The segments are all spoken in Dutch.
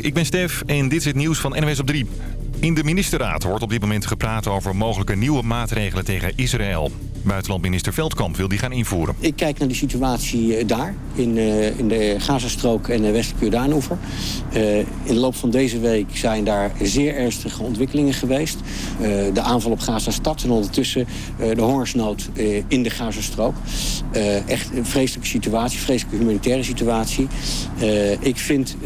Ik ben Stef en dit is het nieuws van NWS op 3. In de ministerraad wordt op dit moment gepraat over mogelijke nieuwe maatregelen tegen Israël. Buitenlandminister Veldkamp wil die gaan invoeren. Ik kijk naar de situatie eh, daar, in, uh, in de Gazastrook en de westelijke Jordaanoever. Uh, in de loop van deze week zijn daar zeer ernstige ontwikkelingen geweest. Uh, de aanval op Gaza-stad en ondertussen de hongersnood in de Gazastrook. echt een vreselijke situatie, vreselijke humanitaire situatie. ik vind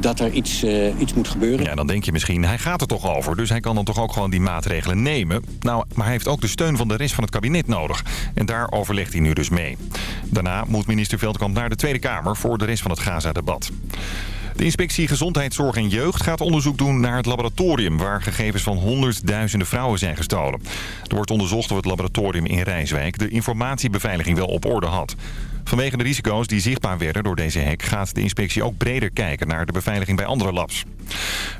dat er iets, iets moet gebeuren. Ja, dan denk je misschien, hij gaat er toch over. Dus hij kan dan toch ook gewoon die maatregelen nemen. Nou, maar hij heeft ook de steun van de rest van het kabinet nodig. En daar overlegt hij nu dus mee. Daarna moet minister Veldkamp naar de Tweede Kamer voor de rest van het Gaza-debat. De inspectie Gezondheidszorg en Jeugd gaat onderzoek doen naar het laboratorium... waar gegevens van honderdduizenden vrouwen zijn gestolen. Er wordt onderzocht of het laboratorium in Rijswijk de informatiebeveiliging wel op orde had. Vanwege de risico's die zichtbaar werden door deze hack... gaat de inspectie ook breder kijken naar de beveiliging bij andere labs.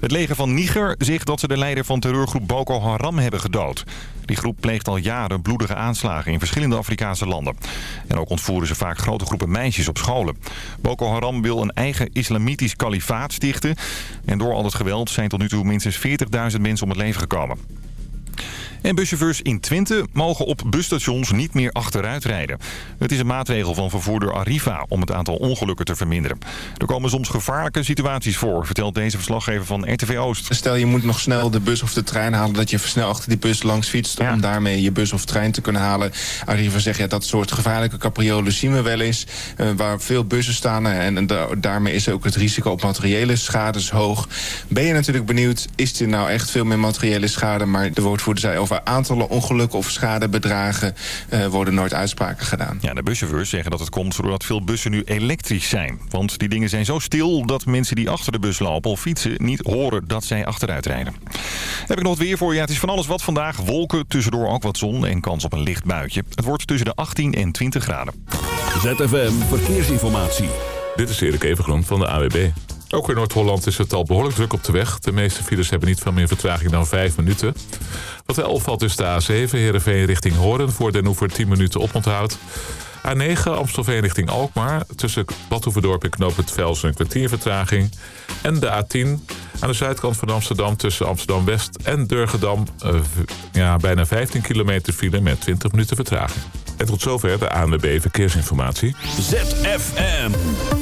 Het leger van Niger zegt dat ze de leider van terreurgroep Boko Haram hebben gedood. Die groep pleegt al jaren bloedige aanslagen in verschillende Afrikaanse landen. En ook ontvoeren ze vaak grote groepen meisjes op scholen. Boko Haram wil een eigen islamitisch kalifaat stichten. En door al het geweld zijn tot nu toe minstens 40.000 mensen om het leven gekomen. En buschauffeurs in Twente mogen op busstations niet meer achteruit rijden. Het is een maatregel van vervoerder Arriva om het aantal ongelukken te verminderen. Er komen soms gevaarlijke situaties voor, vertelt deze verslaggever van RTV Oost. Stel je moet nog snel de bus of de trein halen... dat je snel achter die bus langs fietst om daarmee je bus of trein te kunnen halen. Arriva zegt ja, dat soort gevaarlijke capriolen zien we wel eens... Uh, waar veel bussen staan en, en daarmee is ook het risico op materiële schades hoog. Ben je natuurlijk benieuwd, is er nou echt veel meer materiële schade... maar de woordvoerder zei over aantallen ongelukken of schadebedragen uh, worden nooit uitspraken gedaan. Ja, de buschauffeurs zeggen dat het komt doordat veel bussen nu elektrisch zijn. Want die dingen zijn zo stil dat mensen die achter de bus lopen of fietsen niet horen dat zij achteruit rijden. Heb ik nog wat weer voor je. Ja, het is van alles wat vandaag. Wolken, tussendoor ook wat zon en kans op een licht buitje. Het wordt tussen de 18 en 20 graden. ZFM Verkeersinformatie. Dit is Erik Evengroen van de AWB. Ook in Noord-Holland is het al behoorlijk druk op de weg. De meeste files hebben niet veel meer vertraging dan 5 minuten. Wat wel opvalt is de A7 Heerenveen richting Hoorn... voor Den Oever 10 minuten oponthoud. A9 Amstelveen richting Alkmaar. Tussen Badhoevedorp en Knoop het Velsen een kwartier vertraging. En de A10 aan de zuidkant van Amsterdam tussen Amsterdam-West en Durgedam... Uh, ja, bijna 15 kilometer file met 20 minuten vertraging. En tot zover de ANWB Verkeersinformatie. ZFM.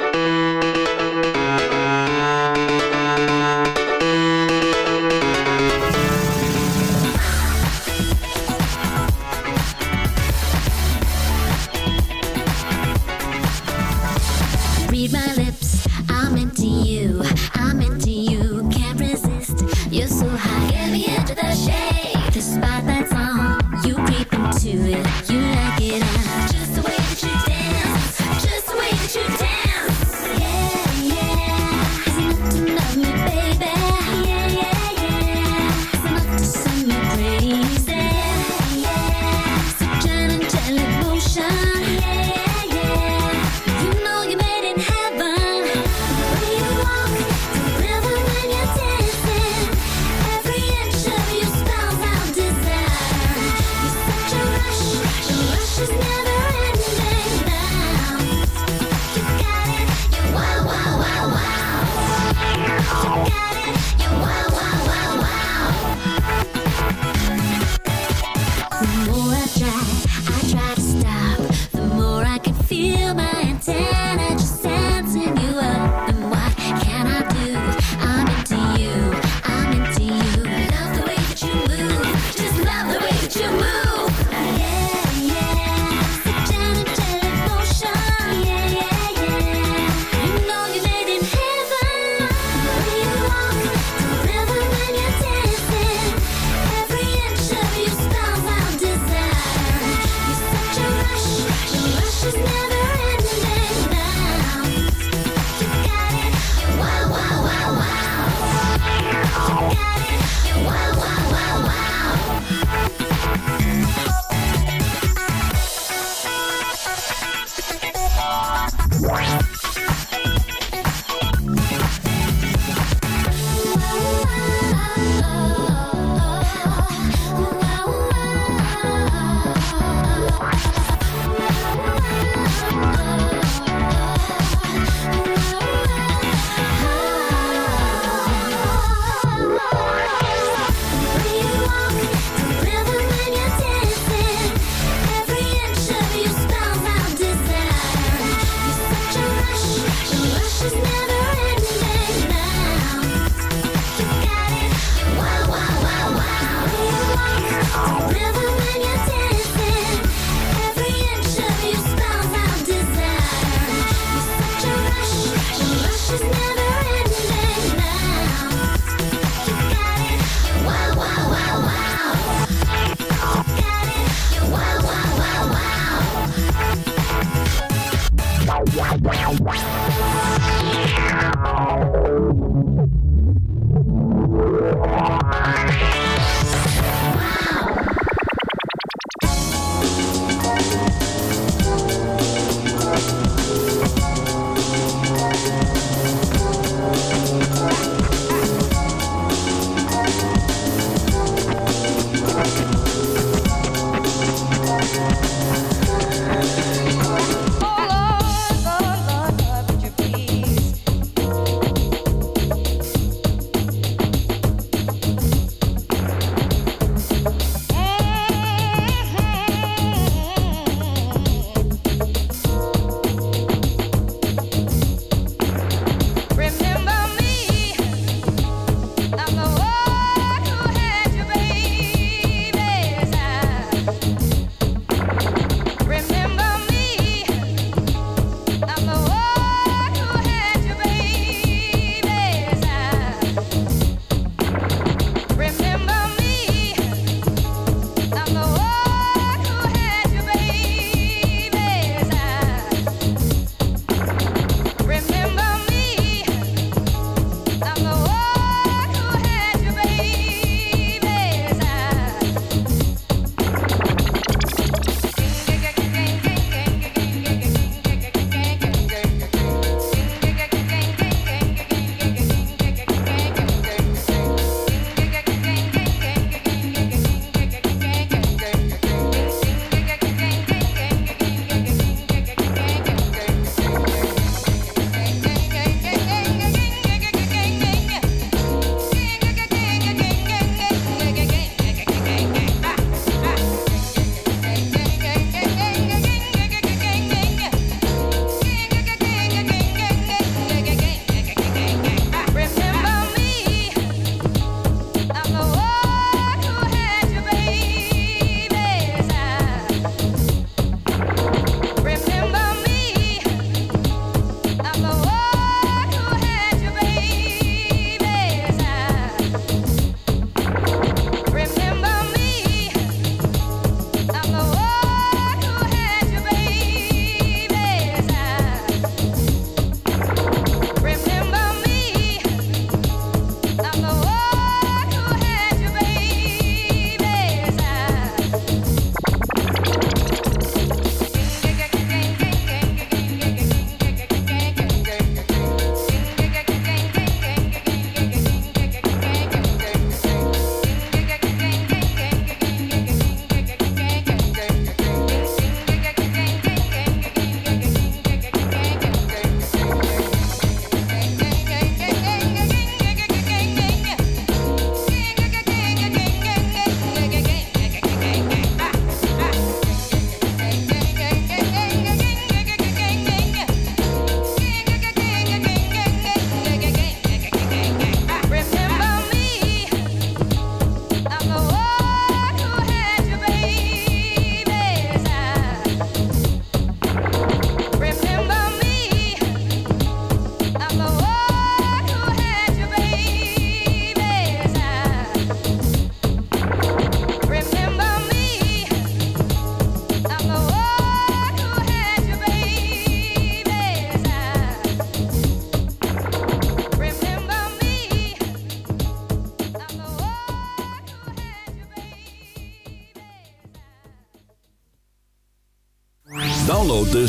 you.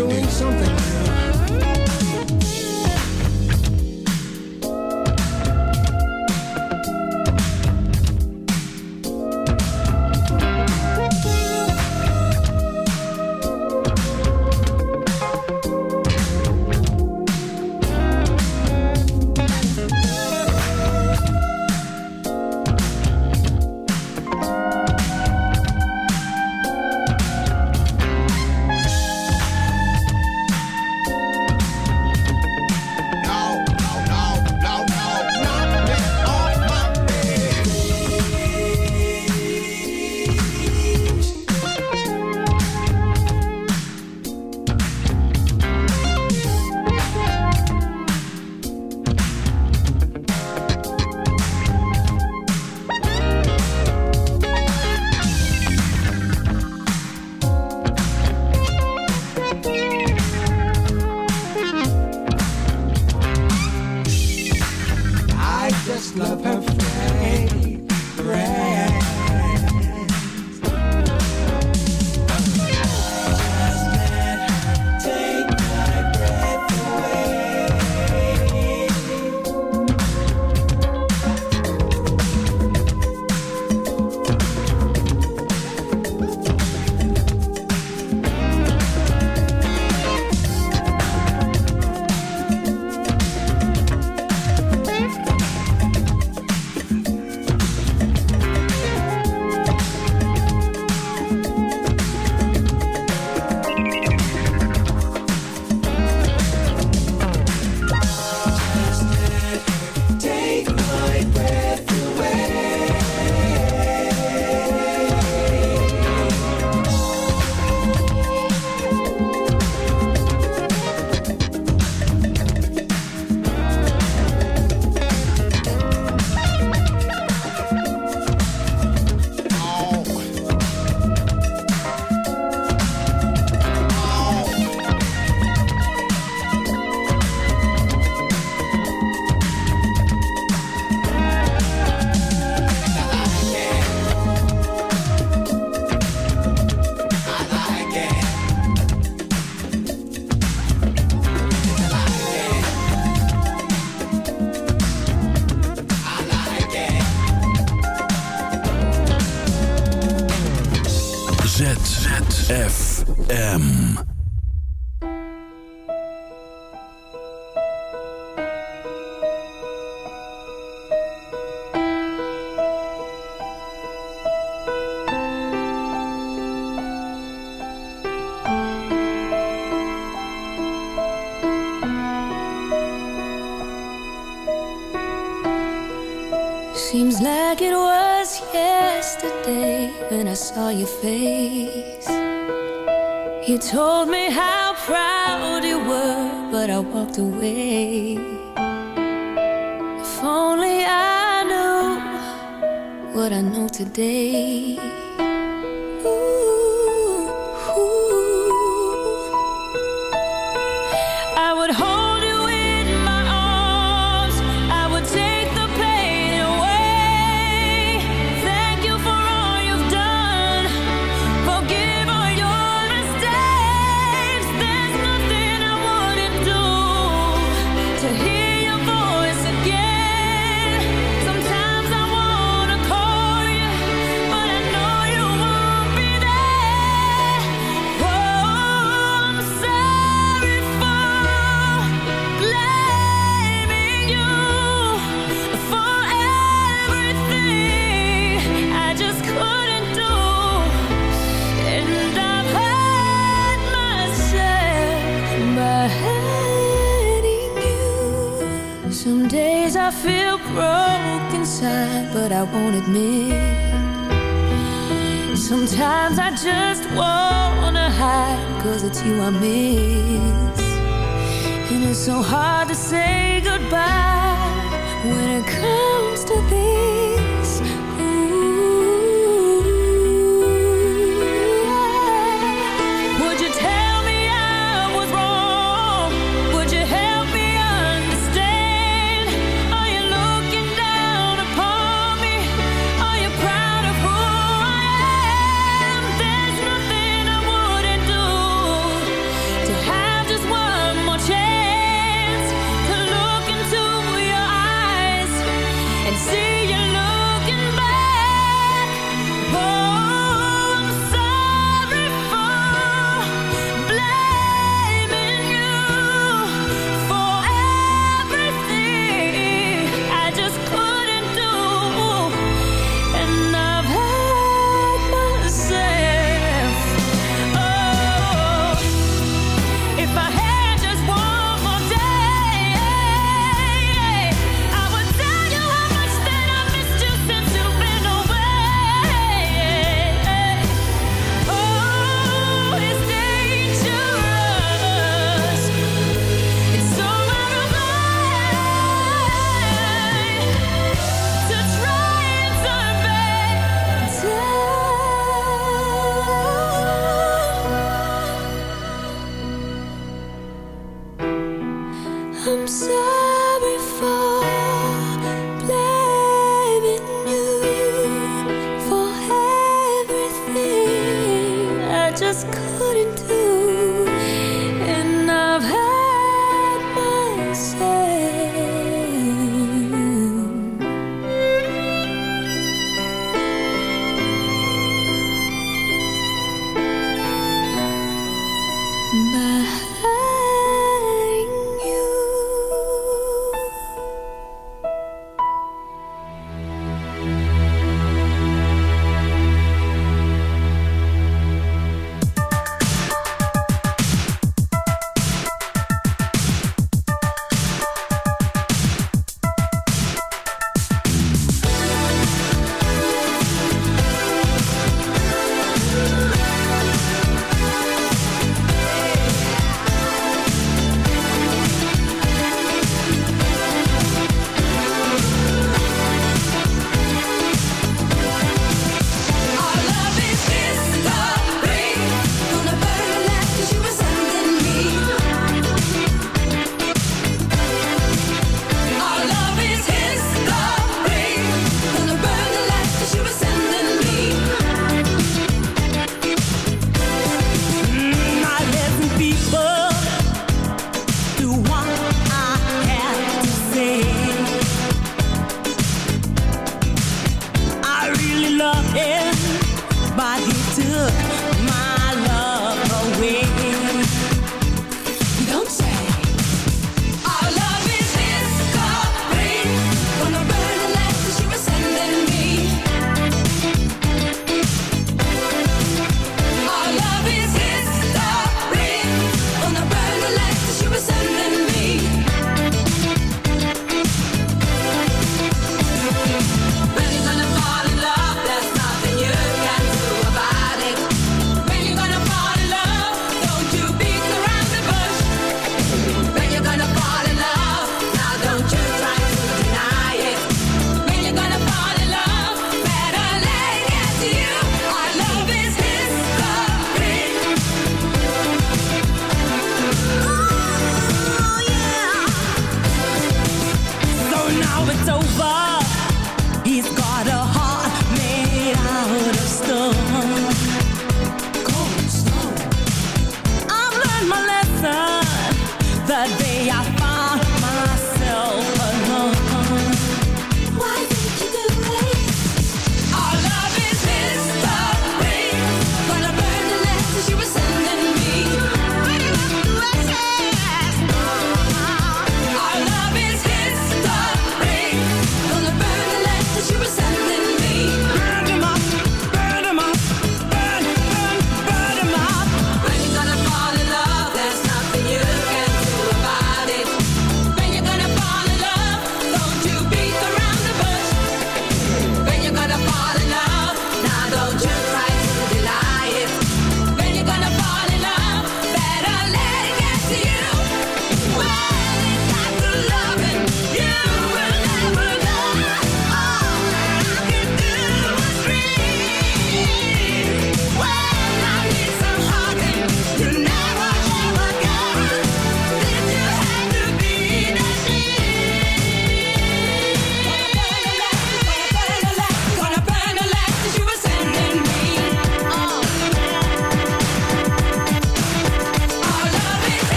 Doing something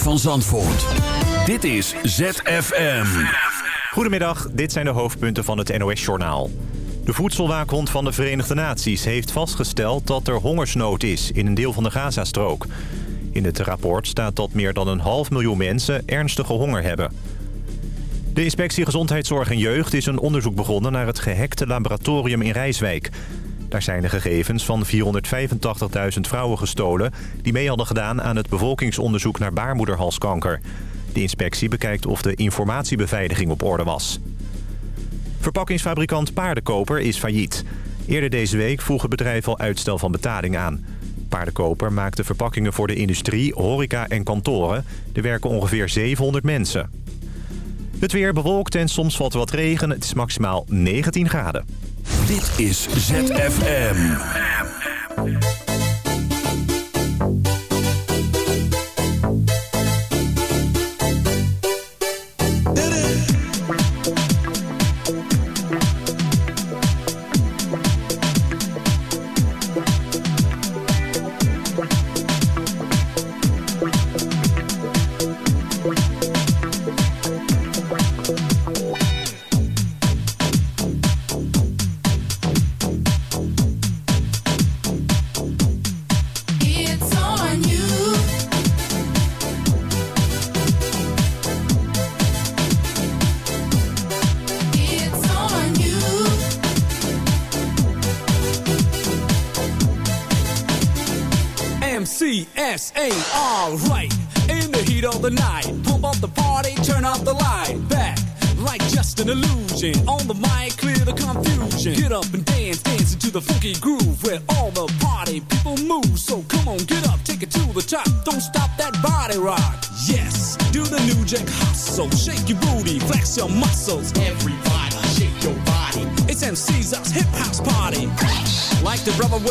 Van Zandvoort. Dit is ZFM. Goedemiddag, dit zijn de hoofdpunten van het NOS-journaal. De voedselwaakhond van de Verenigde Naties heeft vastgesteld dat er hongersnood is in een deel van de Gazastrook. In het rapport staat dat meer dan een half miljoen mensen ernstige honger hebben. De inspectie Gezondheidszorg en Jeugd is een onderzoek begonnen naar het gehackte laboratorium in Rijswijk. Daar zijn de gegevens van 485.000 vrouwen gestolen... die mee hadden gedaan aan het bevolkingsonderzoek naar baarmoederhalskanker. De inspectie bekijkt of de informatiebeveiliging op orde was. Verpakkingsfabrikant Paardenkoper is failliet. Eerder deze week vroeg het bedrijf al uitstel van betaling aan. Paardenkoper maakte verpakkingen voor de industrie, horeca en kantoren. Er werken ongeveer 700 mensen. Het weer bewolkt en soms valt wat regen. Het is maximaal 19 graden. Dit is ZFM.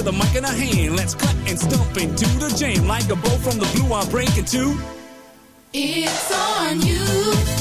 With a mic in a hand, let's cut and stomp into the jam. Like a bow from the blue, I'm breaking two. It's on you.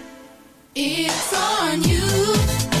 It's on you.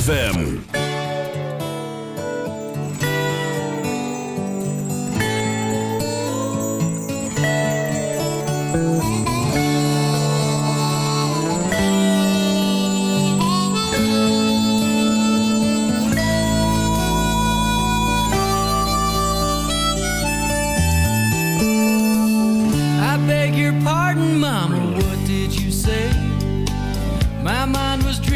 ZFM.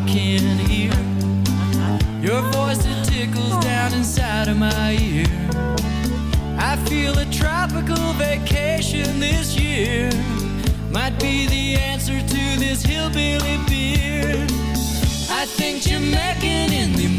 I can hear your voice that tickles down inside of my ear. I feel a tropical vacation this year might be the answer to this hillbilly beer. I think Jamaican in the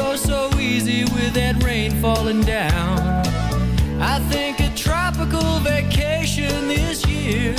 go so easy with that rain falling down. I think a tropical vacation this year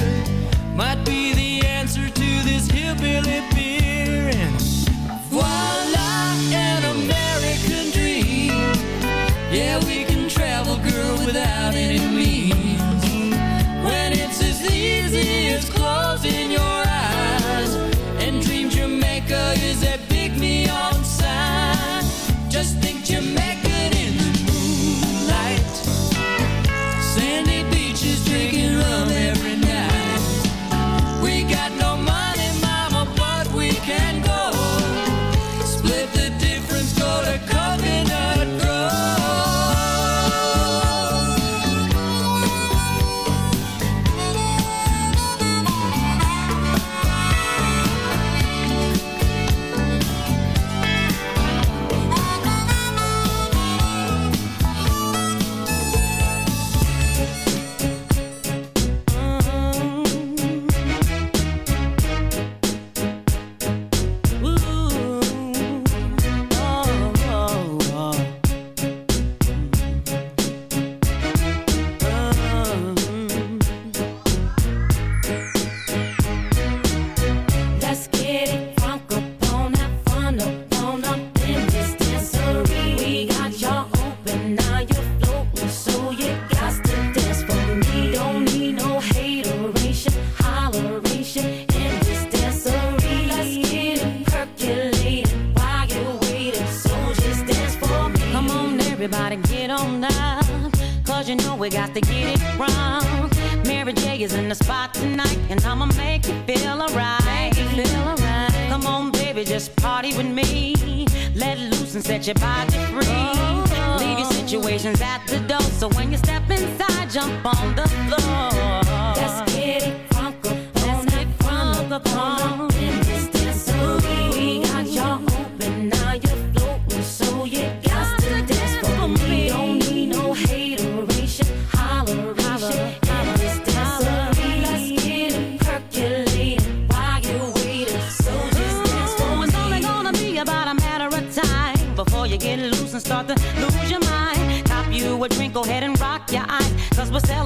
baby, just party with me. Let loose and set your body free. Leave your situations at the door. So when you step inside, jump on the floor. Let's get it crunk Let's get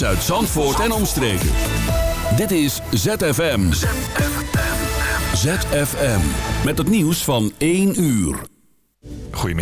nieuws uit Zandvoort en omstreken. Dit is ZFM. ZFM. Met het nieuws van 1 uur.